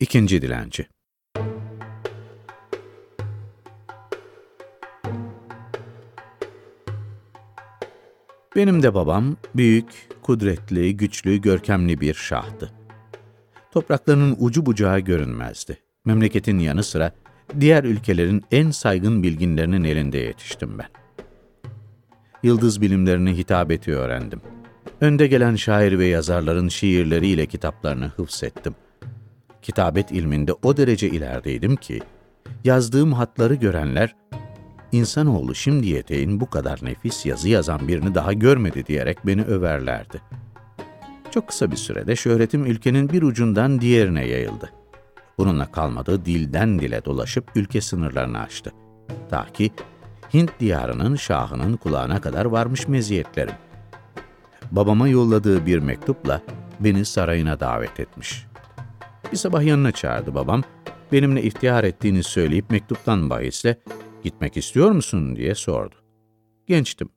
İkinci Dilenci Benim de babam büyük, kudretli, güçlü, görkemli bir şahtı. Topraklarının ucu bucağı görünmezdi. Memleketin yanı sıra diğer ülkelerin en saygın bilginlerinin elinde yetiştim ben. Yıldız bilimlerini hitabeti öğrendim. Önde gelen şair ve yazarların şiirleriyle kitaplarını hıfzettim. Kitabet ilminde o derece ilerideydim ki, yazdığım hatları görenler, insanoğlu şimdiye değin bu kadar nefis yazı yazan birini daha görmedi diyerek beni överlerdi. Çok kısa bir sürede şöhretim ülkenin bir ucundan diğerine yayıldı. Bununla kalmadı, dilden dile dolaşıp ülke sınırlarını aştı. Ta ki Hint diyarının şahının kulağına kadar varmış meziyetlerim. Babama yolladığı bir mektupla beni sarayına davet etmiş. Bir sabah yanına çağırdı babam, benimle iftihar ettiğini söyleyip mektuptan bahisle gitmek istiyor musun diye sordu. Gençtim.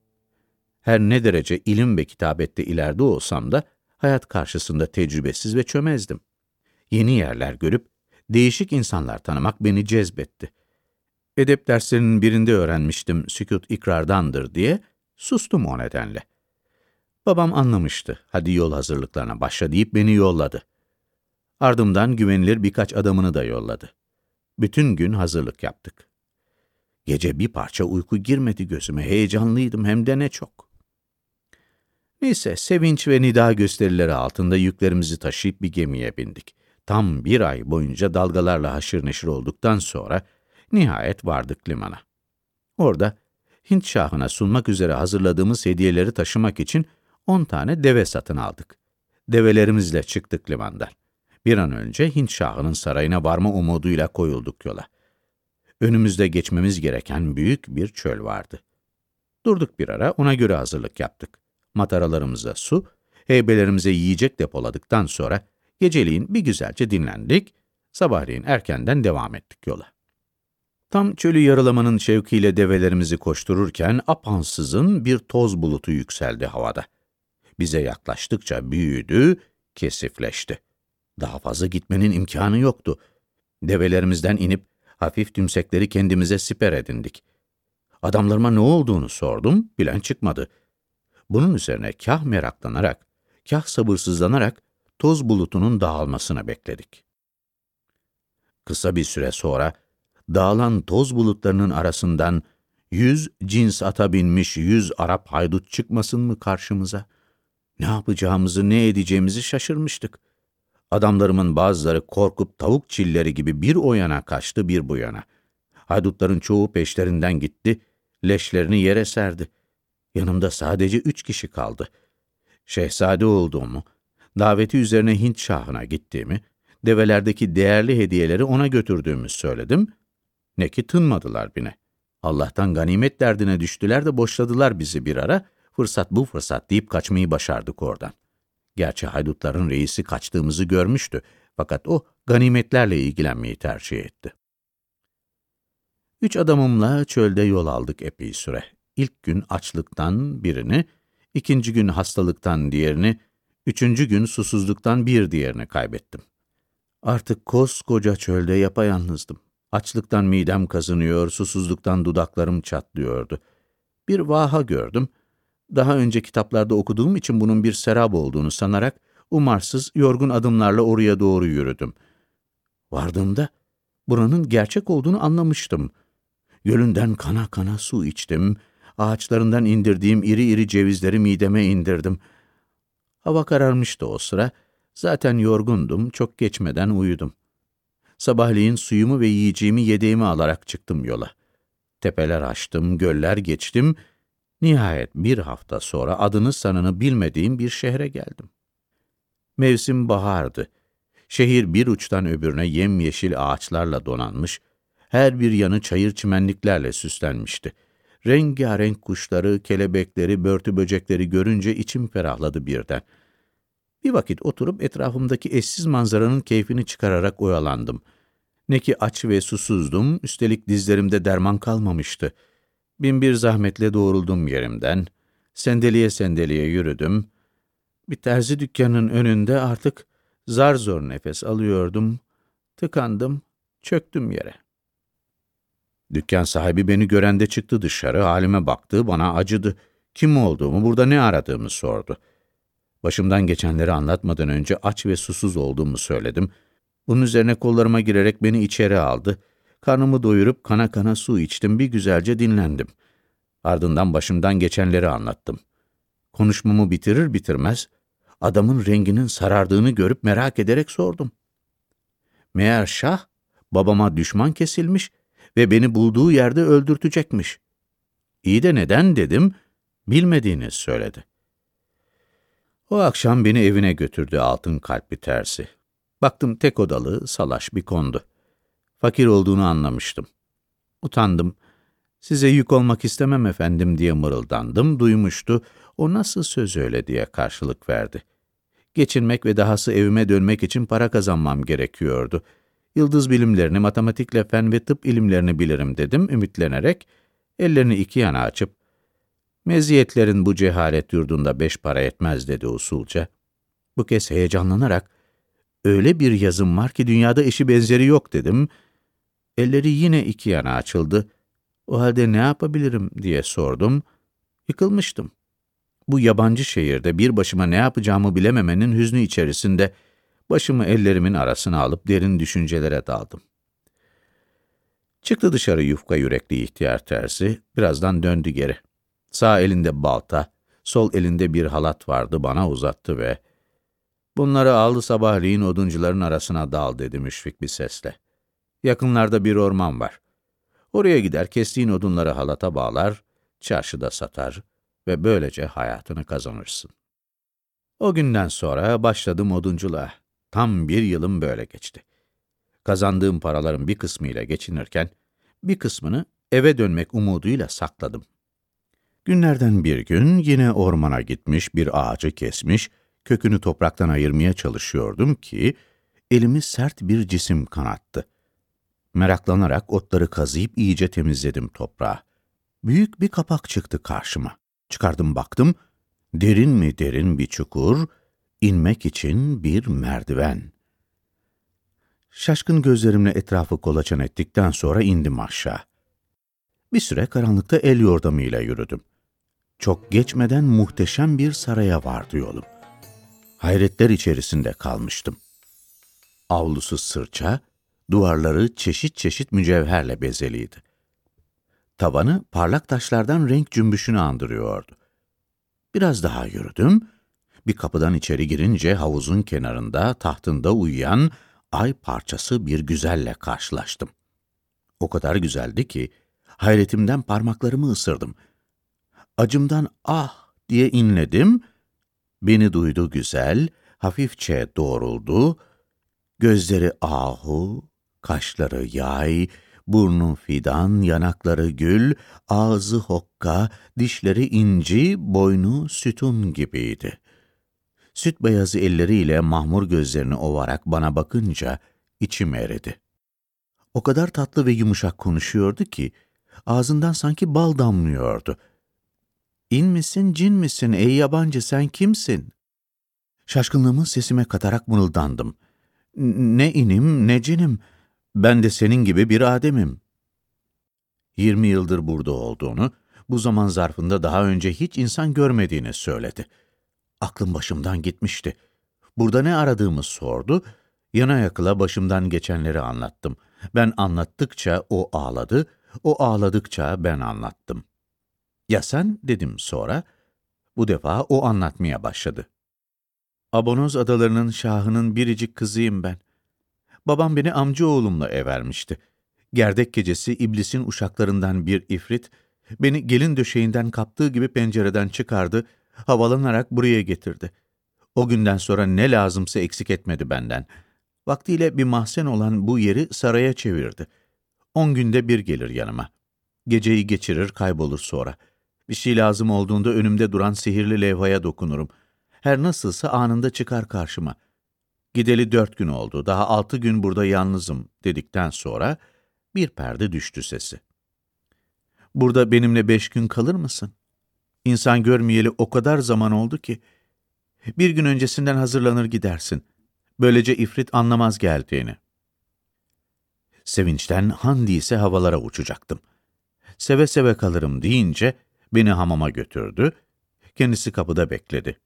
Her ne derece ilim ve kitabette ileride olsam da hayat karşısında tecrübesiz ve çömezdim. Yeni yerler görüp değişik insanlar tanımak beni cezbetti. Edep derslerinin birinde öğrenmiştim sükut ikrardandır diye, sustum o nedenle. Babam anlamıştı, hadi yol hazırlıklarına başla deyip beni yolladı. Ardımdan güvenilir birkaç adamını da yolladı. Bütün gün hazırlık yaptık. Gece bir parça uyku girmedi gözüme, heyecanlıydım hem de ne çok. Neyse, sevinç ve nida gösterileri altında yüklerimizi taşıyıp bir gemiye bindik. Tam bir ay boyunca dalgalarla haşır neşir olduktan sonra nihayet vardık limana. Orada Hint şahına sunmak üzere hazırladığımız hediyeleri taşımak için on tane deve satın aldık. Develerimizle çıktık limandan. Bir an önce Hint şahının sarayına varma umuduyla koyulduk yola. Önümüzde geçmemiz gereken büyük bir çöl vardı. Durduk bir ara, ona göre hazırlık yaptık. Mataralarımıza su, heybelerimize yiyecek depoladıktan sonra geceliğin bir güzelce dinlendik, sabahleyin erkenden devam ettik yola. Tam çölü yarılamanın şevkiyle develerimizi koştururken apansızın bir toz bulutu yükseldi havada. Bize yaklaştıkça büyüdü, kesifleşti. Daha fazla gitmenin imkanı yoktu. Develerimizden inip hafif tümsekleri kendimize siper edindik. Adamlarıma ne olduğunu sordum, bilen çıkmadı. Bunun üzerine kah meraklanarak, kah sabırsızlanarak toz bulutunun dağılmasını bekledik. Kısa bir süre sonra dağılan toz bulutlarının arasından yüz cins ata binmiş yüz Arap haydut çıkmasın mı karşımıza? Ne yapacağımızı, ne edeceğimizi şaşırmıştık. Adamlarımın bazıları korkup tavuk çilleri gibi bir o yana kaçtı, bir bu yana. Haydutların çoğu peşlerinden gitti, leşlerini yere serdi. Yanımda sadece üç kişi kaldı. Şehzade olduğumu, daveti üzerine Hint şahına gittiğimi, develerdeki değerli hediyeleri ona götürdüğümü söyledim. Ne ki tınmadılar bine. Allah'tan ganimet derdine düştüler de boşladılar bizi bir ara, fırsat bu fırsat deyip kaçmayı başardık oradan. Gerçi haydutların reisi kaçtığımızı görmüştü, fakat o ganimetlerle ilgilenmeyi tercih etti. Üç adamımla çölde yol aldık epey süre. İlk gün açlıktan birini, ikinci gün hastalıktan diğerini, üçüncü gün susuzluktan bir diğerini kaybettim. Artık koskoca çölde yapayalnızdım. Açlıktan midem kazınıyor, susuzluktan dudaklarım çatlıyordu. Bir vaha gördüm. Daha önce kitaplarda okuduğum için bunun bir serap olduğunu sanarak, umarsız, yorgun adımlarla oraya doğru yürüdüm. Vardığımda, buranın gerçek olduğunu anlamıştım. Gölünden kana kana su içtim, ağaçlarından indirdiğim iri iri cevizleri mideme indirdim. Hava kararmıştı o sıra, zaten yorgundum, çok geçmeden uyudum. Sabahleyin suyumu ve yiyeceğimi yedeğimi alarak çıktım yola. Tepeler açtım, göller geçtim. Nihayet bir hafta sonra adını sanını bilmediğim bir şehre geldim. Mevsim bahardı. Şehir bir uçtan öbürüne yemyeşil ağaçlarla donanmış, her bir yanı çayır çimenliklerle süslenmişti. Rengarenk kuşları, kelebekleri, börtü böcekleri görünce içim ferahladı birden. Bir vakit oturup etrafımdaki eşsiz manzaranın keyfini çıkararak oyalandım. Ne ki aç ve susuzdum, üstelik dizlerimde derman kalmamıştı. Bin zahmetle doğruldum yerimden. Sendeliye sendeliye yürüdüm. Bir terzi dükkanının önünde artık zar zor nefes alıyordum. Tıkandım, çöktüm yere. Dükkan sahibi beni görende çıktı dışarı, halime baktı, bana acıdı. Kim olduğumu, burada ne aradığımı sordu. Başımdan geçenleri anlatmadan önce aç ve susuz olduğumu söyledim. Bunun üzerine kollarıma girerek beni içeri aldı. Karnımı doyurup kana kana su içtim, bir güzelce dinlendim. Ardından başımdan geçenleri anlattım. Konuşmamı bitirir bitirmez, adamın renginin sarardığını görüp merak ederek sordum. Meğer Şah, babama düşman kesilmiş ve beni bulduğu yerde öldürtecekmiş. İyi de neden dedim, bilmediğini söyledi. O akşam beni evine götürdü altın kalpli tersi. Baktım tek odalı, salaş bir kondu. Fakir olduğunu anlamıştım. Utandım. Size yük olmak istemem efendim diye mırıldandım. Duymuştu. O nasıl söz öyle diye karşılık verdi. Geçinmek ve dahası evime dönmek için para kazanmam gerekiyordu. Yıldız bilimlerini, matematikle fen ve tıp ilimlerini bilirim dedim ümitlenerek. Ellerini iki yana açıp, meziyetlerin bu cehalet yurdunda beş para etmez dedi usulca. Bu kez heyecanlanarak, öyle bir yazım var ki dünyada eşi benzeri yok dedim. Elleri yine iki yana açıldı. O halde ne yapabilirim diye sordum. Yıkılmıştım. Bu yabancı şehirde bir başıma ne yapacağımı bilememenin hüznü içerisinde başımı ellerimin arasına alıp derin düşüncelere daldım. Çıktı dışarı yufka yürekli ihtiyar tersi, birazdan döndü geri. Sağ elinde balta, sol elinde bir halat vardı bana uzattı ve ''Bunları aldı sabahleyin oduncuların arasına dal'' dedi müşfik bir sesle. ''Yakınlarda bir orman var. Oraya gider kestiğin odunları halata bağlar, çarşıda satar ve böylece hayatını kazanırsın.'' O günden sonra başladım odunculuğa. Tam bir yılım böyle geçti. Kazandığım paraların bir kısmıyla geçinirken, bir kısmını eve dönmek umuduyla sakladım. Günlerden bir gün yine ormana gitmiş bir ağacı kesmiş, kökünü topraktan ayırmaya çalışıyordum ki, elimi sert bir cisim kanattı. Meraklanarak otları kazıyıp iyice temizledim toprağı. Büyük bir kapak çıktı karşıma. Çıkardım baktım, derin mi derin bir çukur, inmek için bir merdiven. Şaşkın gözlerimle etrafı kolaçan ettikten sonra indim aşağı. Bir süre karanlıkta el yordamıyla yürüdüm. Çok geçmeden muhteşem bir saraya vardı yolum. Hayretler içerisinde kalmıştım. Avlusu sırça, duvarları çeşit çeşit mücevherle bezeliydi. Tavanı parlak taşlardan renk cümbüşünü andırıyordu. Biraz daha yürüdüm. Bir kapıdan içeri girince havuzun kenarında tahtında uyuyan ay parçası bir güzelle karşılaştım. O kadar güzeldi ki hayretimden parmaklarımı ısırdım. Acımdan ah diye inledim. Beni duydu güzel, hafifçe doğruldu. Gözleri ahu, kaşları yay, burnu fidan, yanakları gül, ağzı hokka, dişleri inci, boynu sütun gibiydi. Süt beyazı elleriyle mahmur gözlerini ovarak bana bakınca içim eridi. O kadar tatlı ve yumuşak konuşuyordu ki, ağzından sanki bal damlıyordu. İn misin, cin misin, ey yabancı sen kimsin? Şaşkınlığımı sesime katarak mırıldandım. Ne inim, ne cinim, ben de senin gibi bir Adem'im. Yirmi yıldır burada olduğunu, bu zaman zarfında daha önce hiç insan görmediğini söyledi. Aklım başımdan gitmişti. Burada ne aradığımı sordu, yana yakıla başımdan geçenleri anlattım. Ben anlattıkça o ağladı, o ağladıkça ben anlattım. Ya sen dedim sonra, bu defa o anlatmaya başladı. Abonoz adalarının şahının biricik kızıyım ben. Babam beni amca oğlumla evermişti. Gerdek gecesi iblisin uşaklarından bir ifrit, beni gelin döşeğinden kaptığı gibi pencereden çıkardı, havalanarak buraya getirdi. O günden sonra ne lazımsa eksik etmedi benden. Vaktiyle bir mahzen olan bu yeri saraya çevirdi. On günde bir gelir yanıma. Geceyi geçirir, kaybolur sonra. Bir şey lazım olduğunda önümde duran sihirli levhaya dokunurum. Her nasılsa anında çıkar karşıma. Gideli dört gün oldu, daha altı gün burada yalnızım dedikten sonra bir perde düştü sesi. Burada benimle beş gün kalır mısın? İnsan görmeyeli o kadar zaman oldu ki. Bir gün öncesinden hazırlanır gidersin. Böylece ifrit anlamaz geldiğini. Sevinçten handiyse havalara uçacaktım. Seve seve kalırım deyince beni hamama götürdü. Kendisi kapıda bekledi.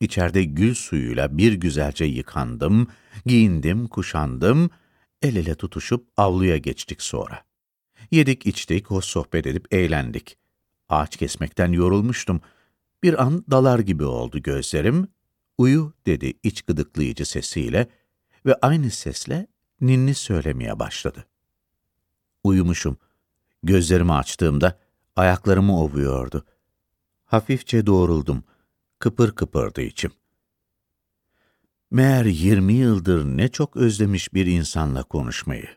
İçeride gül suyuyla bir güzelce yıkandım, giyindim, kuşandım, el ele tutuşup avluya geçtik sonra. Yedik içtik, hoş sohbet edip eğlendik. Ağaç kesmekten yorulmuştum. Bir an dalar gibi oldu gözlerim. Uyu dedi iç gıdıklayıcı sesiyle ve aynı sesle ninni söylemeye başladı. Uyumuşum. Gözlerimi açtığımda ayaklarımı ovuyordu. Hafifçe doğruldum. Kıpır kıpırdı içim. Meğer yirmi yıldır ne çok özlemiş bir insanla konuşmayı.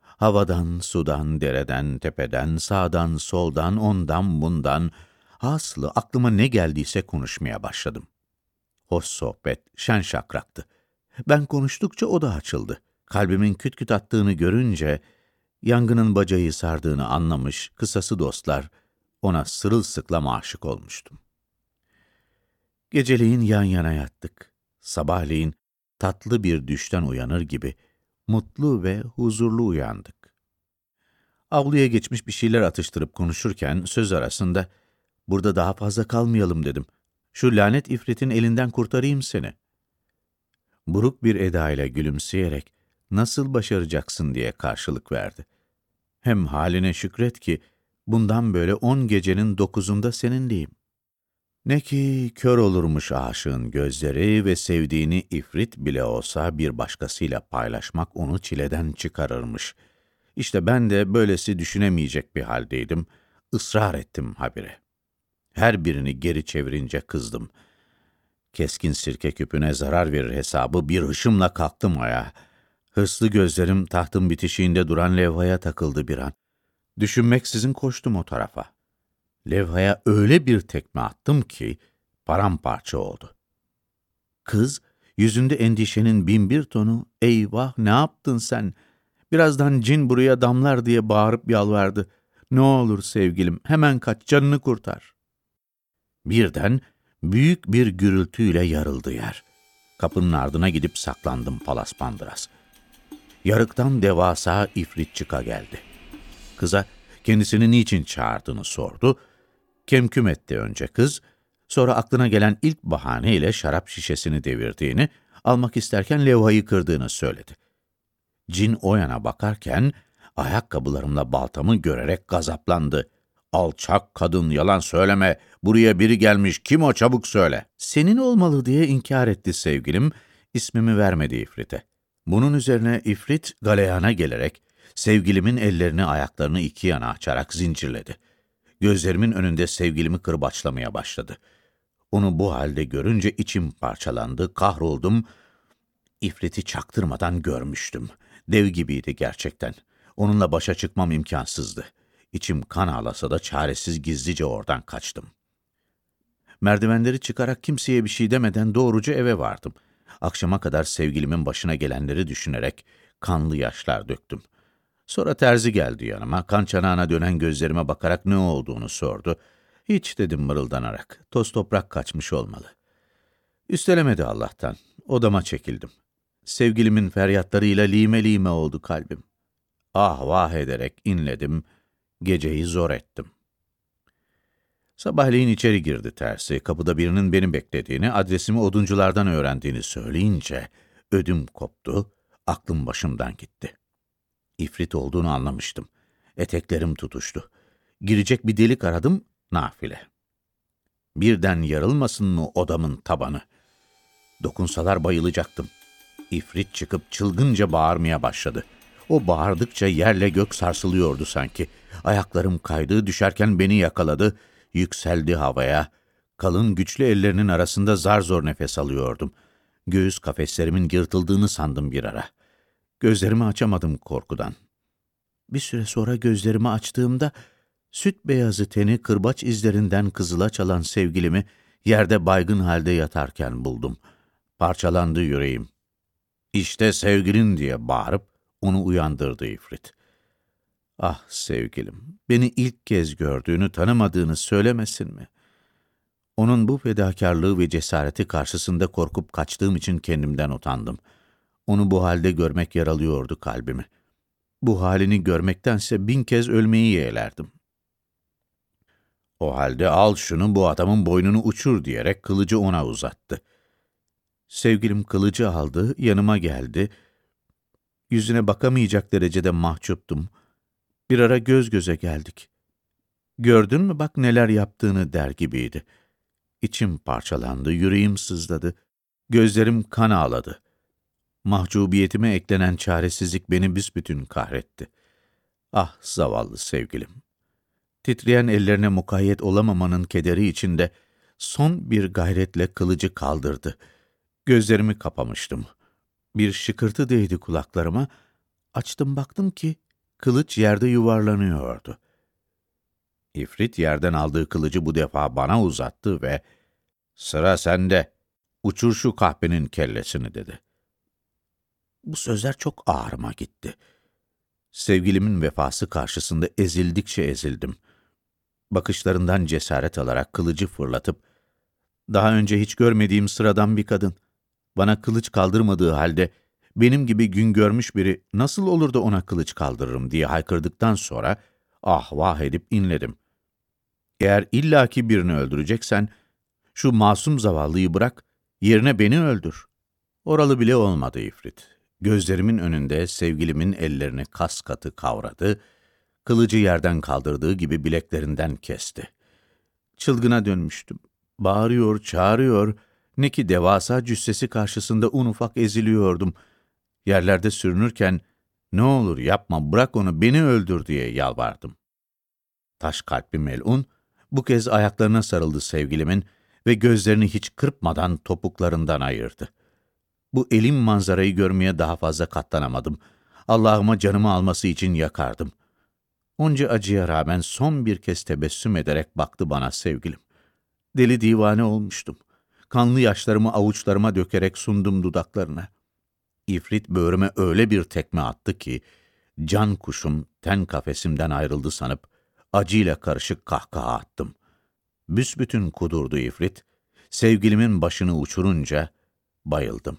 Havadan, sudan, dereden, tepeden, sağdan, soldan, ondan, bundan, hasılı aklıma ne geldiyse konuşmaya başladım. Hoş sohbet, şen şakraktı. Ben konuştukça o da açıldı. Kalbimin küt küt attığını görünce, yangının bacayı sardığını anlamış, kısası dostlar, ona sırılsıklam aşık olmuştum. Geceleyin yan yana yattık. Sabahleyin tatlı bir düşten uyanır gibi mutlu ve huzurlu uyandık. Avluya geçmiş bir şeyler atıştırıp konuşurken söz arasında burada daha fazla kalmayalım dedim. Şu lanet ifritin elinden kurtarayım seni. Buruk bir edayla gülümseyerek nasıl başaracaksın diye karşılık verdi. Hem haline şükret ki bundan böyle on gecenin dokuzunda seninleyim. Ne ki kör olurmuş aşığın gözleri ve sevdiğini ifrit bile olsa bir başkasıyla paylaşmak onu çileden çıkarırmış. İşte ben de böylesi düşünemeyecek bir haldeydim. Israr ettim habire. Her birini geri çevirince kızdım. Keskin sirke küpüne zarar verir hesabı bir hışımla kalktım ayağa. Hırslı gözlerim tahtın bitişiğinde duran levhaya takıldı bir an. Düşünmeksizin koştum o tarafa. Levhaya öyle bir tekme attım ki paramparça oldu. Kız, yüzünde endişenin bin bir tonu, eyvah ne yaptın sen? Birazdan cin buraya damlar diye bağırıp yalvardı. Ne olur sevgilim, hemen kaç, canını kurtar. Birden büyük bir gürültüyle yarıldı yer. Kapının ardına gidip saklandım palas pandıras. Yarıktan devasa ifrit çıka geldi. Kıza kendisini niçin çağırdığını sordu Kemküm etti önce kız, sonra aklına gelen ilk bahaneyle şarap şişesini devirdiğini, almak isterken levhayı kırdığını söyledi. Cin o yana bakarken, ayakkabılarımla baltamı görerek gazaplandı. Alçak kadın yalan söyleme, buraya biri gelmiş, kim o çabuk söyle. Senin olmalı diye inkar etti sevgilim, ismimi vermedi İfrit'e. Bunun üzerine İfrit galeyana gelerek, sevgilimin ellerini ayaklarını iki yana açarak zincirledi. Gözlerimin önünde sevgilimi kırbaçlamaya başladı. Onu bu halde görünce içim parçalandı, kahroldum. İfriti çaktırmadan görmüştüm. Dev gibiydi gerçekten. Onunla başa çıkmam imkansızdı. İçim kan ağlasa da çaresiz gizlice oradan kaçtım. Merdivenleri çıkarak kimseye bir şey demeden doğruca eve vardım. Akşama kadar sevgilimin başına gelenleri düşünerek kanlı yaşlar döktüm. Sonra terzi geldi yanıma, kan çanağına dönen gözlerime bakarak ne olduğunu sordu. Hiç dedim mırıldanarak, toz toprak kaçmış olmalı. Üstelemedi Allah'tan, odama çekildim. Sevgilimin feryatlarıyla lime lime oldu kalbim. Ah vah ederek inledim, geceyi zor ettim. Sabahleyin içeri girdi tersi, kapıda birinin beni beklediğini, adresimi odunculardan öğrendiğini söyleyince ödüm koptu, aklım başımdan gitti.'' İfrit olduğunu anlamıştım. Eteklerim tutuştu. Girecek bir delik aradım, nafile. Birden yarılmasın mı odamın tabanı? Dokunsalar bayılacaktım. İfrit çıkıp çılgınca bağırmaya başladı. O bağırdıkça yerle gök sarsılıyordu sanki. Ayaklarım kaydı, düşerken beni yakaladı, yükseldi havaya. Kalın güçlü ellerinin arasında zar zor nefes alıyordum. Göğüs kafeslerimin yırtıldığını sandım bir ara.'' Gözlerimi açamadım korkudan. Bir süre sonra gözlerimi açtığımda süt beyazı teni kırbaç izlerinden kızıla çalan sevgilimi yerde baygın halde yatarken buldum. Parçalandı yüreğim. İşte sevgilin diye bağırıp onu uyandırdı ifrit. Ah sevgilim, beni ilk kez gördüğünü, tanımadığını söylemesin mi? Onun bu fedakarlığı ve cesareti karşısında korkup kaçtığım için kendimden utandım.'' Onu bu halde görmek yaralıyordu kalbimi. Bu halini görmektense bin kez ölmeyi yeğlerdim. O halde al şunu bu adamın boynunu uçur diyerek kılıcı ona uzattı. Sevgilim kılıcı aldı, yanıma geldi. Yüzüne bakamayacak derecede mahcuptum. Bir ara göz göze geldik. Gördün mü bak neler yaptığını der gibiydi. İçim parçalandı, yüreğim sızladı. Gözlerim kan ağladı. Mahcubiyetime eklenen çaresizlik beni büsbütün kahretti. Ah zavallı sevgilim. Titreyen ellerine mukayyet olamamanın kederi içinde son bir gayretle kılıcı kaldırdı. Gözlerimi kapamıştım. Bir şıkırtı değdi kulaklarıma. Açtım baktım ki kılıç yerde yuvarlanıyordu. İfrit yerden aldığı kılıcı bu defa bana uzattı ve ''Sıra sende, uçur şu kahpenin kellesini.'' dedi. Bu sözler çok ağrıma gitti. Sevgilimin vefası karşısında ezildikçe ezildim. Bakışlarından cesaret alarak kılıcı fırlatıp, daha önce hiç görmediğim sıradan bir kadın, bana kılıç kaldırmadığı halde, benim gibi gün görmüş biri nasıl olur da ona kılıç kaldırırım diye haykırdıktan sonra, ah vah edip inledim. Eğer illaki birini öldüreceksen, şu masum zavallıyı bırak, yerine beni öldür. Oralı bile olmadı ifrit. Gözlerimin önünde sevgilimin ellerini kas katı kavradı, kılıcı yerden kaldırdığı gibi bileklerinden kesti. Çılgına dönmüştüm. Bağırıyor, çağırıyor, ne ki devasa cüssesi karşısında un ufak eziliyordum. Yerlerde sürünürken, ne olur yapma, bırak onu, beni öldür diye yalvardım. Taş kalpli melun, bu kez ayaklarına sarıldı sevgilimin ve gözlerini hiç kırpmadan topuklarından ayırdı. Bu elim manzarayı görmeye daha fazla katlanamadım. Allah'ıma canımı alması için yakardım. Onca acıya rağmen son bir kez tebessüm ederek baktı bana sevgilim. Deli divane olmuştum. Kanlı yaşlarımı avuçlarıma dökerek sundum dudaklarına. İfrit böğrüme öyle bir tekme attı ki, can kuşum ten kafesimden ayrıldı sanıp, acıyla karışık kahkaha attım. Büsbütün kudurdu ifrit, sevgilimin başını uçurunca bayıldım.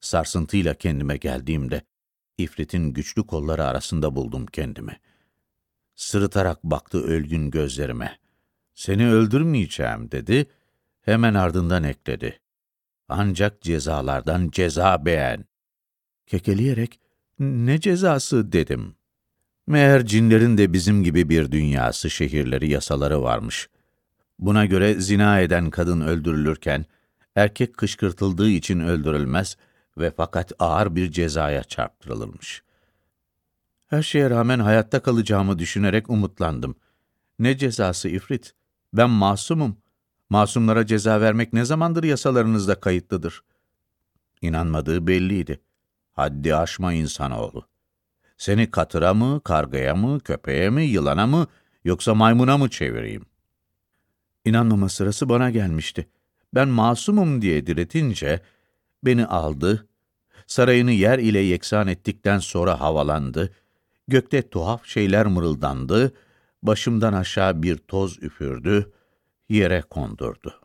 Sarsıntıyla kendime geldiğimde, ifritin güçlü kolları arasında buldum kendimi. Sırıtarak baktı ölgün gözlerime. Seni öldürmeyeceğim dedi, hemen ardından ekledi. Ancak cezalardan ceza beğen. Kekeleyerek, ne cezası dedim. Meğer cinlerin de bizim gibi bir dünyası, şehirleri, yasaları varmış. Buna göre zina eden kadın öldürülürken, erkek kışkırtıldığı için öldürülmez ve fakat ağır bir cezaya çarptırılırmış. Her şeye rağmen hayatta kalacağımı düşünerek umutlandım. Ne cezası ifrit? Ben masumum. Masumlara ceza vermek ne zamandır yasalarınızda kayıtlıdır? İnanmadığı belliydi. Haddi aşma insanoğlu. Seni katıra mı, kargaya mı, köpeğe mi, yılana mı, yoksa maymuna mı çevireyim? İnanmama sırası bana gelmişti. Ben masumum diye diretince, beni aldı, sarayını yer ile yeksan ettikten sonra havalandı, gökte tuhaf şeyler mırıldandı, başımdan aşağı bir toz üfürdü, yere kondurdu.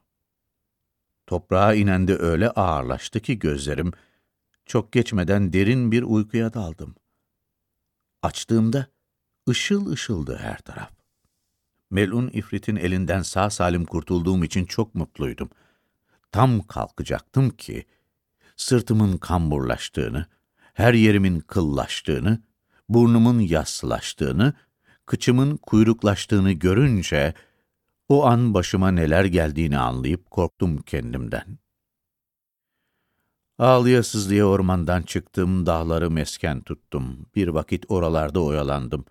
Toprağa inen de öyle ağırlaştı ki gözlerim, çok geçmeden derin bir uykuya daldım. Açtığımda ışıl ışıldı her taraf. Melun ifritin elinden sağ salim kurtulduğum için çok mutluydum. Tam kalkacaktım ki, sırtımın kamburlaştığını, her yerimin kıllaştığını, burnumun yassılaştığını, kıçımın kuyruklaştığını görünce, o an başıma neler geldiğini anlayıp korktum kendimden. Ağlıya sızlıya ormandan çıktım, dağları mesken tuttum. Bir vakit oralarda oyalandım.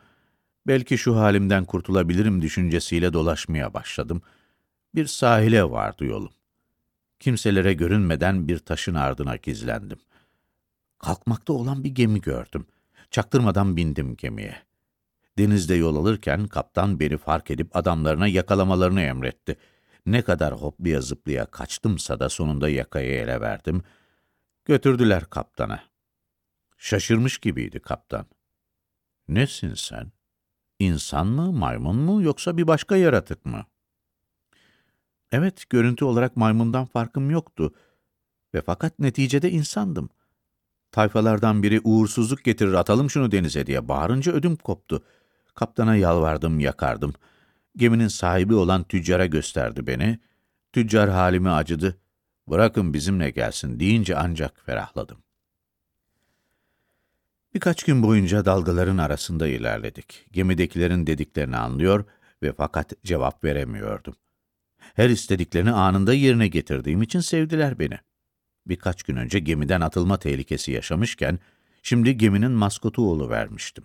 Belki şu halimden kurtulabilirim düşüncesiyle dolaşmaya başladım. Bir sahile vardı yolum. Kimselere görünmeden bir taşın ardına gizlendim. Kalkmakta olan bir gemi gördüm. Çaktırmadan bindim gemiye. Denizde yol alırken kaptan beni fark edip adamlarına yakalamalarını emretti. Ne kadar hoplaya zıplaya kaçtımsa da sonunda yakayı ele verdim. Götürdüler kaptana. Şaşırmış gibiydi kaptan. Nesin sen? İnsan mı, maymun mu yoksa bir başka yaratık mı? Evet, görüntü olarak maymundan farkım yoktu ve fakat neticede insandım. Tayfalardan biri uğursuzluk getirir atalım şunu denize diye bağırınca ödüm koptu. Kaptana yalvardım, yakardım. Geminin sahibi olan tüccara gösterdi beni. Tüccar halimi acıdı. Bırakın bizimle gelsin deyince ancak ferahladım. Birkaç gün boyunca dalgaların arasında ilerledik. Gemidekilerin dediklerini anlıyor ve fakat cevap veremiyordum. Her istediklerini anında yerine getirdiğim için sevdiler beni. Birkaç gün önce gemiden atılma tehlikesi yaşamışken, şimdi geminin maskotu vermiştim.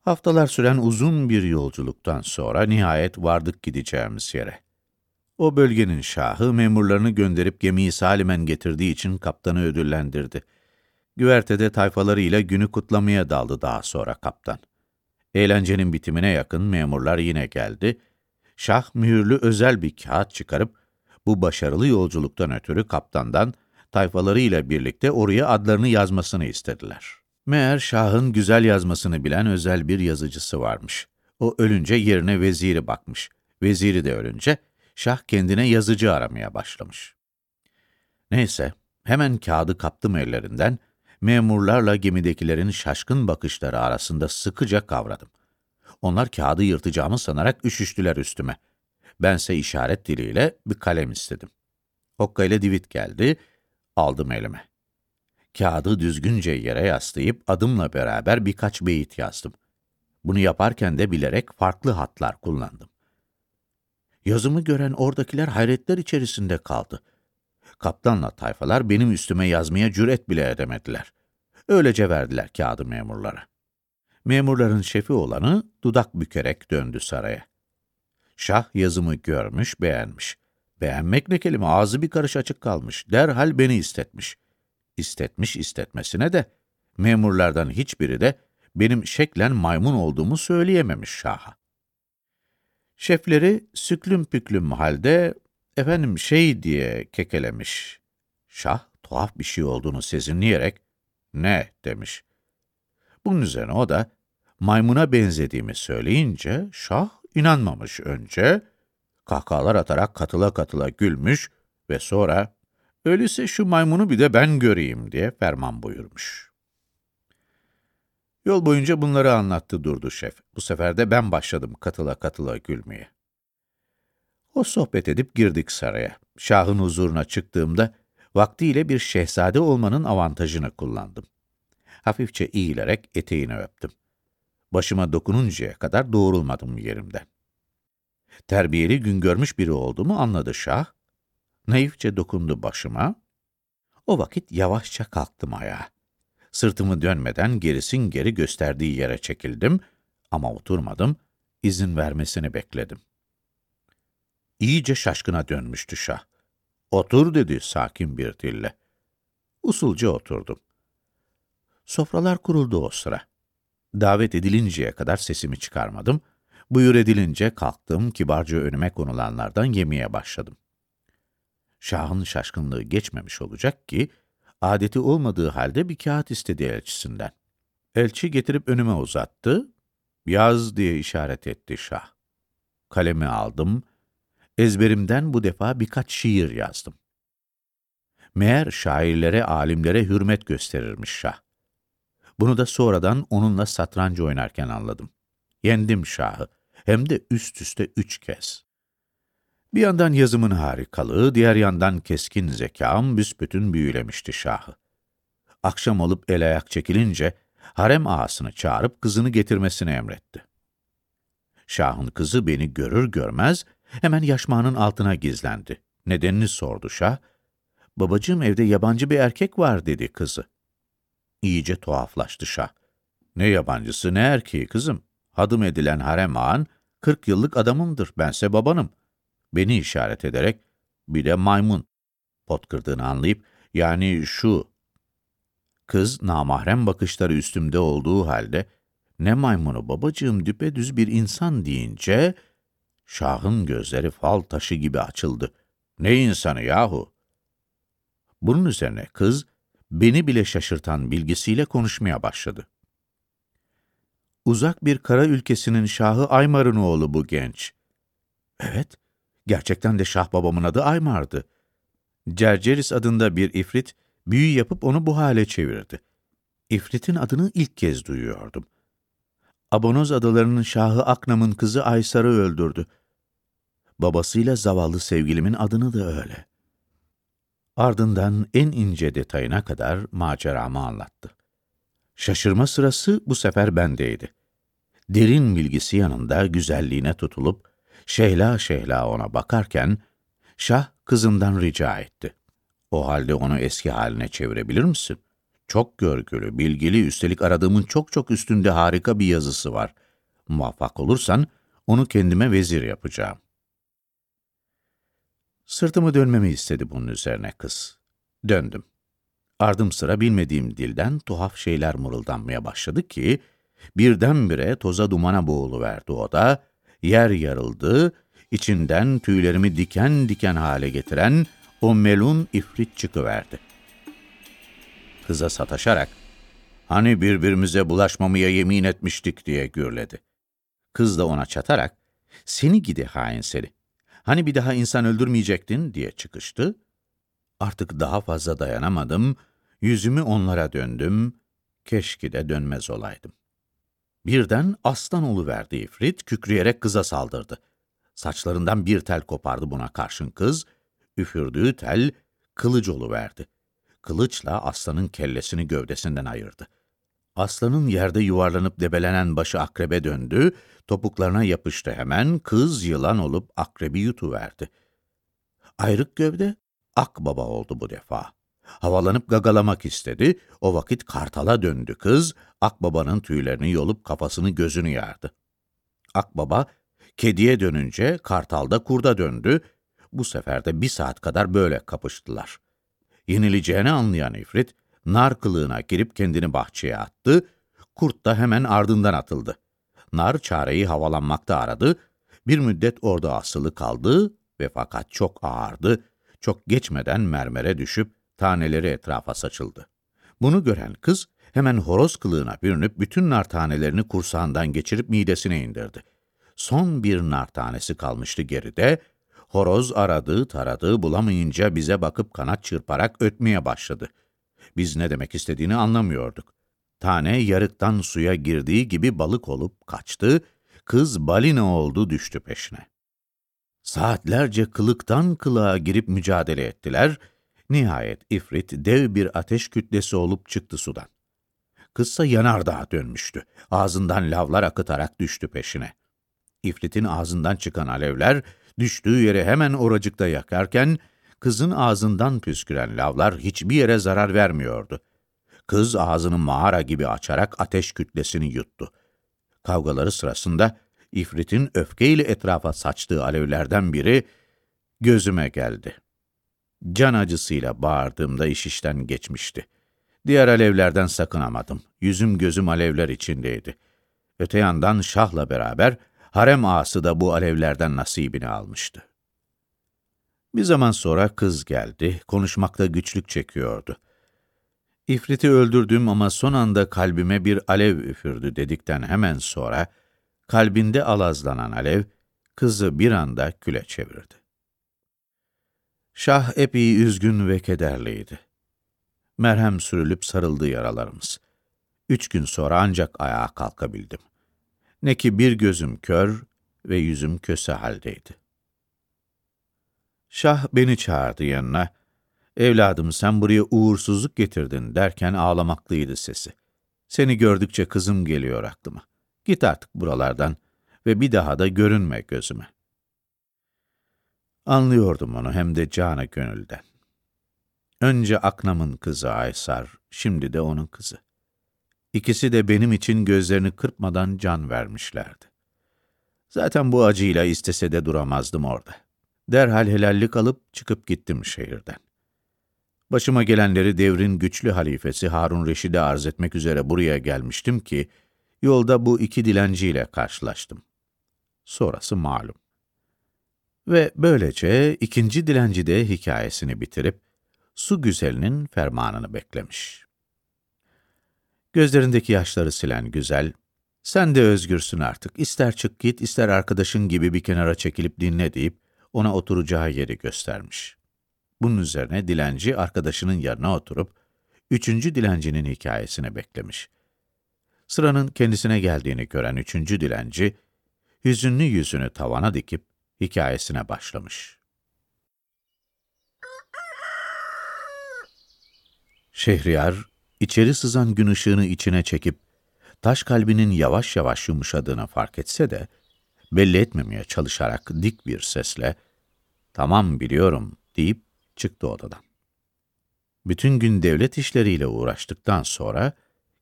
Haftalar süren uzun bir yolculuktan sonra nihayet vardık gideceğimiz yere. O bölgenin şahı memurlarını gönderip gemiyi salimen getirdiği için kaptanı ödüllendirdi. Güvertede tayfalarıyla günü kutlamaya daldı daha sonra kaptan. Eğlencenin bitimine yakın memurlar yine geldi. Şah mühürlü özel bir kağıt çıkarıp bu başarılı yolculuktan ötürü kaptandan tayfalarıyla birlikte oraya adlarını yazmasını istediler. Meğer Şah'ın güzel yazmasını bilen özel bir yazıcısı varmış. O ölünce yerine veziri bakmış. Veziri de ölünce Şah kendine yazıcı aramaya başlamış. Neyse, hemen kağıdı kaptım ellerinden, memurlarla gemidekilerin şaşkın bakışları arasında sıkıca kavradım. Onlar kağıdı yırtacağımı sanarak üşüştüler üstüme. Bense işaret diliyle bir kalem istedim. Hokka ile Divit geldi, aldım elime. Kağıdı düzgünce yere yaslayıp adımla beraber birkaç beyit yazdım. Bunu yaparken de bilerek farklı hatlar kullandım. Yazımı gören oradakiler hayretler içerisinde kaldı. Kaptanla tayfalar benim üstüme yazmaya cüret bile edemediler. Öylece verdiler kağıdı memurlara. Memurların şefi olanı dudak bükerek döndü saraya. Şah yazımı görmüş, beğenmiş. Beğenmek ne kelime, ağzı bir karış açık kalmış. Derhal beni istetmiş. İstetmiş istetmesine de, memurlardan hiçbiri de benim şeklen maymun olduğumu söyleyememiş Şah'a. Şefleri süklüm püklüm halde, efendim şey diye kekelemiş. Şah, tuhaf bir şey olduğunu sezinleyerek, ne demiş. Bunun üzerine o da, maymuna benzediğimi söyleyince, Şah inanmamış önce, kahkahalar atarak katıla katıla gülmüş ve sonra, öyleyse şu maymunu bir de ben göreyim diye ferman buyurmuş. Yol boyunca bunları anlattı durdu şef. Bu sefer de ben başladım katıla katıla gülmeye. O sohbet edip girdik saraya. Şahın huzuruna çıktığımda, vaktiyle bir şehzade olmanın avantajını kullandım. Hafifçe eğilerek eteğini öptüm. Başıma dokununcaya kadar doğrulmadım yerimden. Terbiyeli gün görmüş biri olduğumu anladı şah. Naifçe dokundu başıma. O vakit yavaşça kalktım ayağa. Sırtımı dönmeden gerisin geri gösterdiği yere çekildim ama oturmadım, izin vermesini bekledim. İyice şaşkına dönmüştü şah. Otur dedi sakin bir dille. Usulca oturdum. Sofralar kuruldu o sıra. Davet edilinceye kadar sesimi çıkarmadım. Buyur edilince kalktım, kibarca önüme konulanlardan yemeye başladım. Şahın şaşkınlığı geçmemiş olacak ki, adeti olmadığı halde bir kağıt istedi elçisinden. Elçi getirip önüme uzattı, yaz diye işaret etti şah. Kalemi aldım, ezberimden bu defa birkaç şiir yazdım. Meğer şairlere, alimlere hürmet gösterirmiş şah. Bunu da sonradan onunla satrancı oynarken anladım. Yendim şahı, hem de üst üste üç kez. Bir yandan yazımın harikalığı, diğer yandan keskin zekam büsbütün büyülemişti şahı. Akşam olup el ayak çekilince, harem ağasını çağırıp kızını getirmesini emretti. Şahın kızı beni görür görmez, hemen yaşmağının altına gizlendi. Nedenini sordu şah. Babacığım evde yabancı bir erkek var dedi kızı. İyice tuhaflaştı şah. Ne yabancısı ne erkeği kızım. Hadım edilen harem ağan, kırk yıllık adamımdır, bense babanım. Beni işaret ederek, bir de maymun. Pot kırdığını anlayıp, yani şu. Kız namahrem bakışları üstümde olduğu halde, ne maymunu babacığım düpedüz bir insan deyince, Şah'ın gözleri fal taşı gibi açıldı. Ne insanı yahu? Bunun üzerine kız, beni bile şaşırtan bilgisiyle konuşmaya başladı. Uzak bir kara ülkesinin şahı Aymar'ın oğlu bu genç. Evet, gerçekten de şah babamın adı Aymar'dı. Cerceris adında bir ifrit, büyü yapıp onu bu hale çevirdi. İfrit'in adını ilk kez duyuyordum. Abonoz adalarının şahı Aknam'ın kızı Aysar'ı öldürdü. Babasıyla zavallı sevgilimin adını da öyle. Ardından en ince detayına kadar maceramı anlattı. Şaşırma sırası bu sefer bendeydi. Derin bilgisi yanında güzelliğine tutulup, şehla şehla ona bakarken, Şah kızından rica etti. O halde onu eski haline çevirebilir misin? Çok görgülü, bilgili, üstelik aradığımın çok çok üstünde harika bir yazısı var. Muvaffak olursan, onu kendime vezir yapacağım. Sırtımı dönmemi istedi bunun üzerine kız. Döndüm. Ardım sıra bilmediğim dilden tuhaf şeyler mırıldanmaya başladı ki, birdenbire toza dumana boğuluverdi o da, yer yarıldı, içinden tüylerimi diken diken hale getiren o melun ifrit çıkıverdi. Kıza sataşarak, hani birbirimize bulaşmamaya yemin etmiştik diye gürledi. Kız da ona çatarak, seni gidi hain seni, hani bir daha insan öldürmeyecektin diye çıkıştı. Artık daha fazla dayanamadım, yüzümü onlara döndüm, keşke de dönmez olaydım. Birden aslan verdi ifrit, kükreyerek kıza saldırdı. Saçlarından bir tel kopardı buna karşın kız, üfürdüğü tel kılıç verdi. Kılıçla aslanın kellesini gövdesinden ayırdı. Aslanın yerde yuvarlanıp debelenen başı akrebe döndü, topuklarına yapıştı hemen, kız yılan olup akrebi yutuverdi. Ayrık gövde akbaba oldu bu defa. Havalanıp gagalamak istedi, o vakit kartala döndü kız, akbabanın tüylerini yolup kafasını gözünü yardı. Akbaba, kediye dönünce kartalda kurda döndü, bu sefer de bir saat kadar böyle kapıştılar. Yenileceğini anlayan ifrit, nar kılığına girip kendini bahçeye attı, kurt da hemen ardından atıldı. Nar çareyi havalanmakta aradı, bir müddet orada asılı kaldı ve fakat çok ağırdı, çok geçmeden mermere düşüp taneleri etrafa saçıldı. Bunu gören kız hemen horoz kılığına bürünüp bütün nar tanelerini kursağından geçirip midesine indirdi. Son bir nar tanesi kalmıştı geride, horoz aradığı taradığı bulamayınca bize bakıp kanat çırparak ötmeye başladı. Biz ne demek istediğini anlamıyorduk. Tane yarıktan suya girdiği gibi balık olup kaçtı, kız balina oldu düştü peşine. Saatlerce kılıktan kılığa girip mücadele ettiler, nihayet ifrit dev bir ateş kütlesi olup çıktı sudan. Kızsa yanardağa dönmüştü, ağzından lavlar akıtarak düştü peşine. İfritin ağzından çıkan alevler, düştüğü yere hemen oracıkta yakarken, kızın ağzından püsküren lavlar hiçbir yere zarar vermiyordu. Kız ağzını mağara gibi açarak ateş kütlesini yuttu. Kavgaları sırasında İfrit'in öfkeyle etrafa saçtığı alevlerden biri gözüme geldi. Can acısıyla bağırdığımda iş işten geçmişti. Diğer alevlerden sakınamadım. Yüzüm gözüm alevler içindeydi. Öte yandan Şah'la beraber harem ağası da bu alevlerden nasibini almıştı. Bir zaman sonra kız geldi, konuşmakta güçlük çekiyordu. İfrit'i öldürdüm ama son anda kalbime bir alev üfürdü dedikten hemen sonra, kalbinde alazlanan alev, kızı bir anda küle çevirdi. Şah epey üzgün ve kederliydi. Merhem sürülüp sarıldı yaralarımız. Üç gün sonra ancak ayağa kalkabildim. Ne ki bir gözüm kör ve yüzüm köse haldeydi. Şah beni çağırdı yanına. Evladım sen buraya uğursuzluk getirdin derken ağlamaklıydı sesi. Seni gördükçe kızım geliyor aklıma. Git artık buralardan ve bir daha da görünme gözüme. Anlıyordum onu hem de canı gönülden. Önce Aknam'ın kızı Aysar, şimdi de onun kızı. İkisi de benim için gözlerini kırpmadan can vermişlerdi. Zaten bu acıyla istese de duramazdım orada. Derhal helallik alıp çıkıp gittim şehirden. Başıma gelenleri devrin güçlü halifesi Harun Reşid'e arz etmek üzere buraya gelmiştim ki, yolda bu iki dilenciyle karşılaştım. Sonrası malum. Ve böylece ikinci dilenci de hikayesini bitirip, su güzelinin fermanını beklemiş. Gözlerindeki yaşları silen güzel, sen de özgürsün artık, ister çık git, ister arkadaşın gibi bir kenara çekilip dinle deyip, ona oturacağı yeri göstermiş. Bunun üzerine dilenci arkadaşının yanına oturup, üçüncü dilencinin hikayesini beklemiş. Sıranın kendisine geldiğini gören üçüncü dilenci, hüzünlü yüzünü tavana dikip hikayesine başlamış. Şehriyar, içeri sızan gün ışığını içine çekip, taş kalbinin yavaş yavaş yumuşadığını fark etse de, belli etmemeye çalışarak dik bir sesle, tamam biliyorum deyip çıktı odadan. Bütün gün devlet işleriyle uğraştıktan sonra,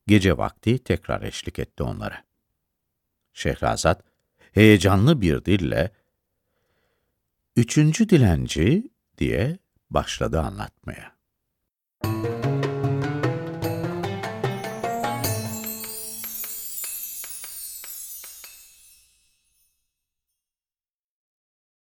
gece vakti tekrar eşlik etti onlara. Şehrazat, heyecanlı bir dille, Üçüncü dilenci diye başladı anlatmaya.